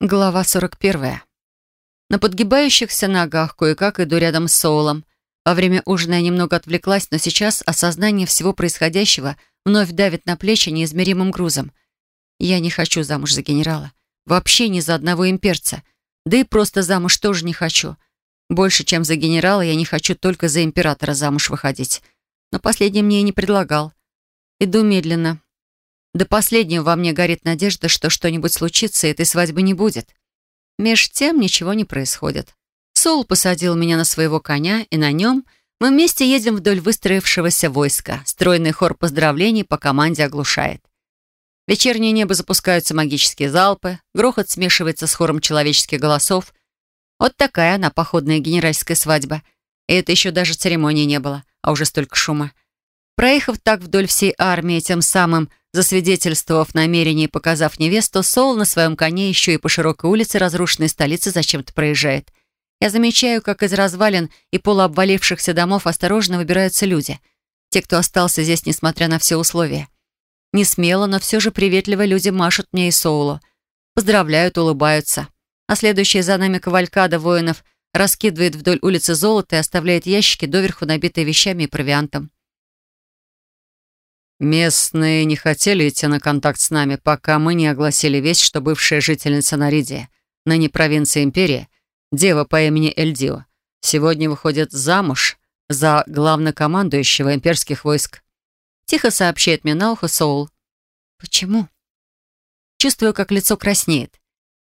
Глава 41. На подгибающихся ногах кое-как иду рядом с Соулом. Во время ужина я немного отвлеклась, но сейчас осознание всего происходящего вновь давит на плечи неизмеримым грузом. Я не хочу замуж за генерала. Вообще ни за одного имперца. Да и просто замуж тоже не хочу. Больше, чем за генерала, я не хочу только за императора замуж выходить. Но последний мне и не предлагал. Иду медленно, до последнего во мне горит надежда, что что-нибудь случится, и этой свадьбы не будет. Меж тем ничего не происходит. Сол посадил меня на своего коня, и на нем мы вместе едем вдоль выстроившегося войска. Стройный хор поздравлений по команде оглушает. Вечернее небо запускаются магические залпы, грохот смешивается с хором человеческих голосов. Вот такая она, походная генеральская свадьба. И это еще даже церемонии не было, а уже столько шума. Проехав так вдоль всей армии, тем самым Засвидетельствовав намерение и показав невесту, Сол на своем коне еще и по широкой улице разрушенной столицы зачем-то проезжает. Я замечаю, как из развалин и полуобвалившихся домов осторожно выбираются люди. Те, кто остался здесь, несмотря на все условия. Не смело, но все же приветливо люди машут мне и Соулу. Поздравляют, улыбаются. А следующая за нами кавалькада воинов раскидывает вдоль улицы золото и оставляет ящики, доверху набитые вещами и провиантом. Местные не хотели идти на контакт с нами, пока мы не огласили весть, что бывшая жительница Наридия, ныне провинции Империи, дева по имени Эльдио, сегодня выходит замуж за главнокомандующего имперских войск. Тихо сообщает мне на ухо Соул. «Почему?» Чувствую, как лицо краснеет.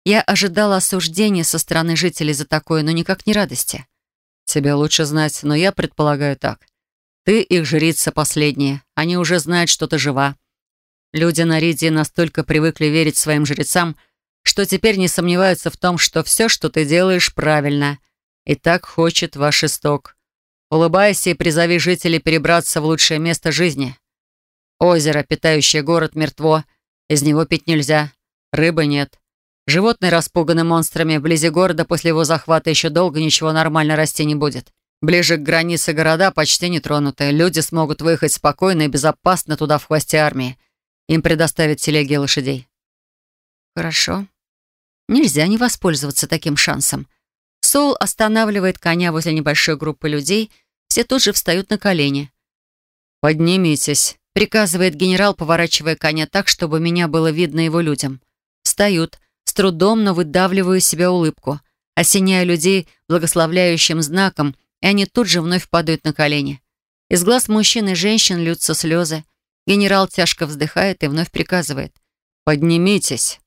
Я ожидала осуждения со стороны жителей за такое, но никак не радости. «Тебе лучше знать, но я предполагаю так. Ты их жрица последняя. Они уже знают, что ты жива. Люди на Ридии настолько привыкли верить своим жрецам, что теперь не сомневаются в том, что все, что ты делаешь, правильно. И так хочет ваш исток. Улыбайся и призови жителей перебраться в лучшее место жизни. Озеро, питающее город, мертво. Из него пить нельзя. Рыбы нет. Животные распуганы монстрами. Вблизи города после его захвата еще долго ничего нормально расти не будет. Ближе к границе города почти нетронутые. Люди смогут выехать спокойно и безопасно туда в хвосте армии. Им предоставят телеги и лошадей. Хорошо. Нельзя не воспользоваться таким шансом. Соул останавливает коня возле небольшой группы людей. Все тут же встают на колени. «Поднимитесь», — приказывает генерал, поворачивая коня так, чтобы меня было видно его людям. Встают, с трудом, но выдавливаю из себя улыбку, осеняя людей благословляющим знаком — и они тут же вновь падают на колени. Из глаз мужчин и женщин льются слезы. Генерал тяжко вздыхает и вновь приказывает. «Поднимитесь!»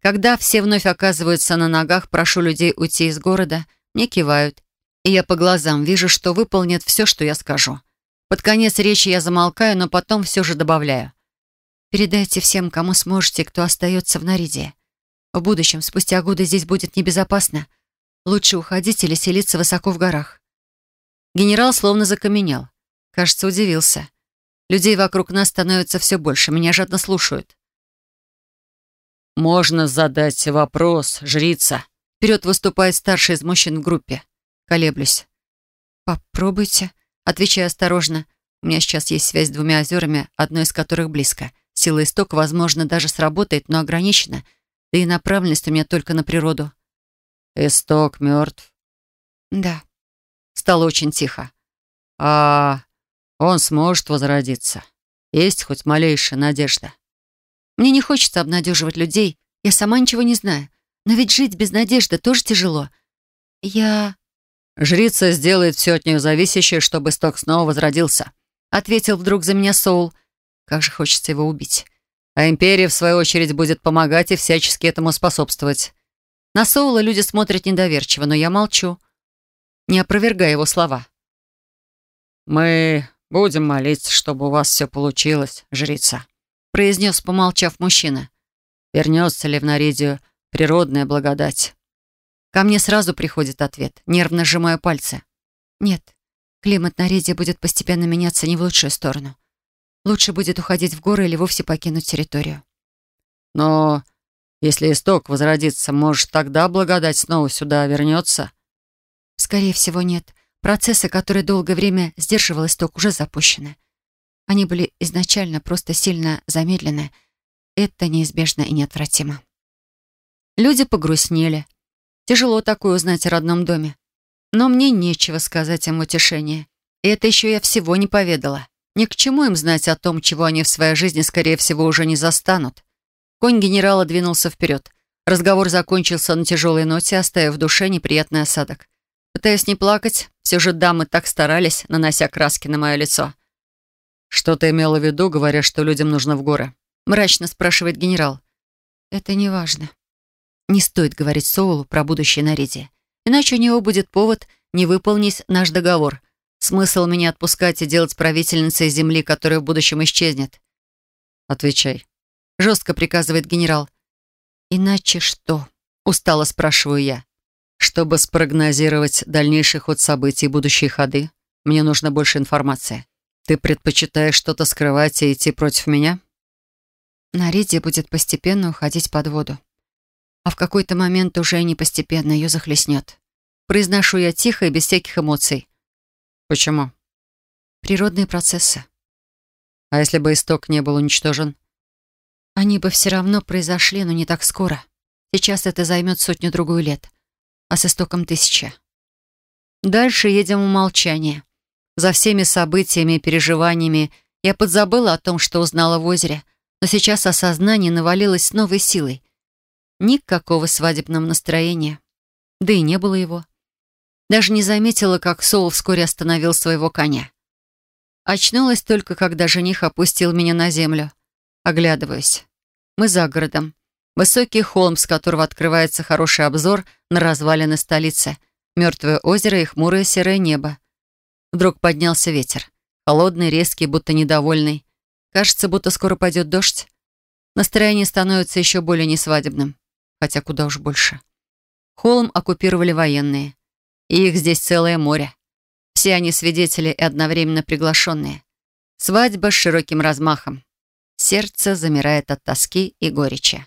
Когда все вновь оказываются на ногах, прошу людей уйти из города, мне кивают. И я по глазам вижу, что выполнят все, что я скажу. Под конец речи я замолкаю, но потом все же добавляю. «Передайте всем, кому сможете, кто остается в Нариде. В будущем, спустя годы, здесь будет небезопасно. Лучше уходить или селиться высоко в горах. Генерал словно закаменел. Кажется, удивился. Людей вокруг нас становится все больше. Меня жадно слушают. «Можно задать вопрос, жрица?» Вперед выступает старший из мужчин в группе. Колеблюсь. «Попробуйте», — отвечаю осторожно. У меня сейчас есть связь с двумя озерами, одно из которых близко. Сила истока, возможно, даже сработает, но ограничена. Да и направленность у меня только на природу. Исток мертв? Да. Стало очень тихо. А он сможет возродиться? Есть хоть малейшая надежда? Мне не хочется обнадеживать людей. Я сама ничего не знаю. Но ведь жить без надежды тоже тяжело. Я... Жрица сделает все от нее зависящее, чтобы исток снова возродился. Ответил вдруг за меня Соул. Как же хочется его убить. А империя, в свою очередь, будет помогать и всячески этому способствовать. На Соула люди смотрят недоверчиво, но я молчу, не опровергая его слова. «Мы будем молиться, чтобы у вас все получилось, жрица», произнес, помолчав мужчина. «Вернется ли в Наридию природная благодать?» Ко мне сразу приходит ответ, нервно сжимаю пальцы. «Нет, климат Наридия будет постепенно меняться не в лучшую сторону. Лучше будет уходить в горы или вовсе покинуть территорию». «Но если исток возродится, может, тогда благодать снова сюда вернется? Скорее всего, нет. Процессы, которые долгое время сдерживал исток, уже запущены. Они были изначально просто сильно замедлены. Это неизбежно и неотвратимо. Люди погрустнели. Тяжело такое узнать о родном доме. Но мне нечего сказать им утешение. И это еще я всего не поведала. Ни к чему им знать о том, чего они в своей жизни, скорее всего, уже не застанут. Конь генерала двинулся вперед. Разговор закончился на тяжелой ноте, оставив в душе неприятный осадок. Пытаясь не плакать, все же дамы так старались, нанося краски на мое лицо. «Что ты имела в виду, говоря, что людям нужно в горы?» Мрачно спрашивает генерал. «Это не важно. Не стоит говорить Соулу про будущее нарядие. Иначе у него будет повод не выполнить наш договор. Смысл меня отпускать и делать правительницей земли, которая в будущем исчезнет. Отвечай. Жестко приказывает генерал. Иначе что? Устало спрашиваю я. Чтобы спрогнозировать дальнейший ход событий и будущие ходы, мне нужно больше информации. Ты предпочитаешь что-то скрывать и идти против меня? Наридия будет постепенно уходить под воду а в какой-то момент уже не постепенно ее захлестнет. Произношу я тихо и без всяких эмоций. Почему? Природные процессы. А если бы исток не был уничтожен? Они бы все равно произошли, но не так скоро. Сейчас это займет сотню-другую лет, а с истоком тысяча. Дальше едем в молчание. За всеми событиями и переживаниями я подзабыла о том, что узнала в озере, но сейчас осознание навалилось с новой силой — Никакого свадебного настроения. Да и не было его. Даже не заметила, как Соул вскоре остановил своего коня. Очнулась только, когда жених опустил меня на землю. Оглядываюсь. Мы за городом. Высокий холм, с которого открывается хороший обзор на развалины столицы, мертвое озеро и хмурое серое небо. Вдруг поднялся ветер. Холодный, резкий, будто недовольный. Кажется, будто скоро пойдет дождь. Настроение становится еще более несвадебным хотя куда уж больше. Холм оккупировали военные. И их здесь целое море. Все они свидетели и одновременно приглашенные. Свадьба с широким размахом. Сердце замирает от тоски и горечи.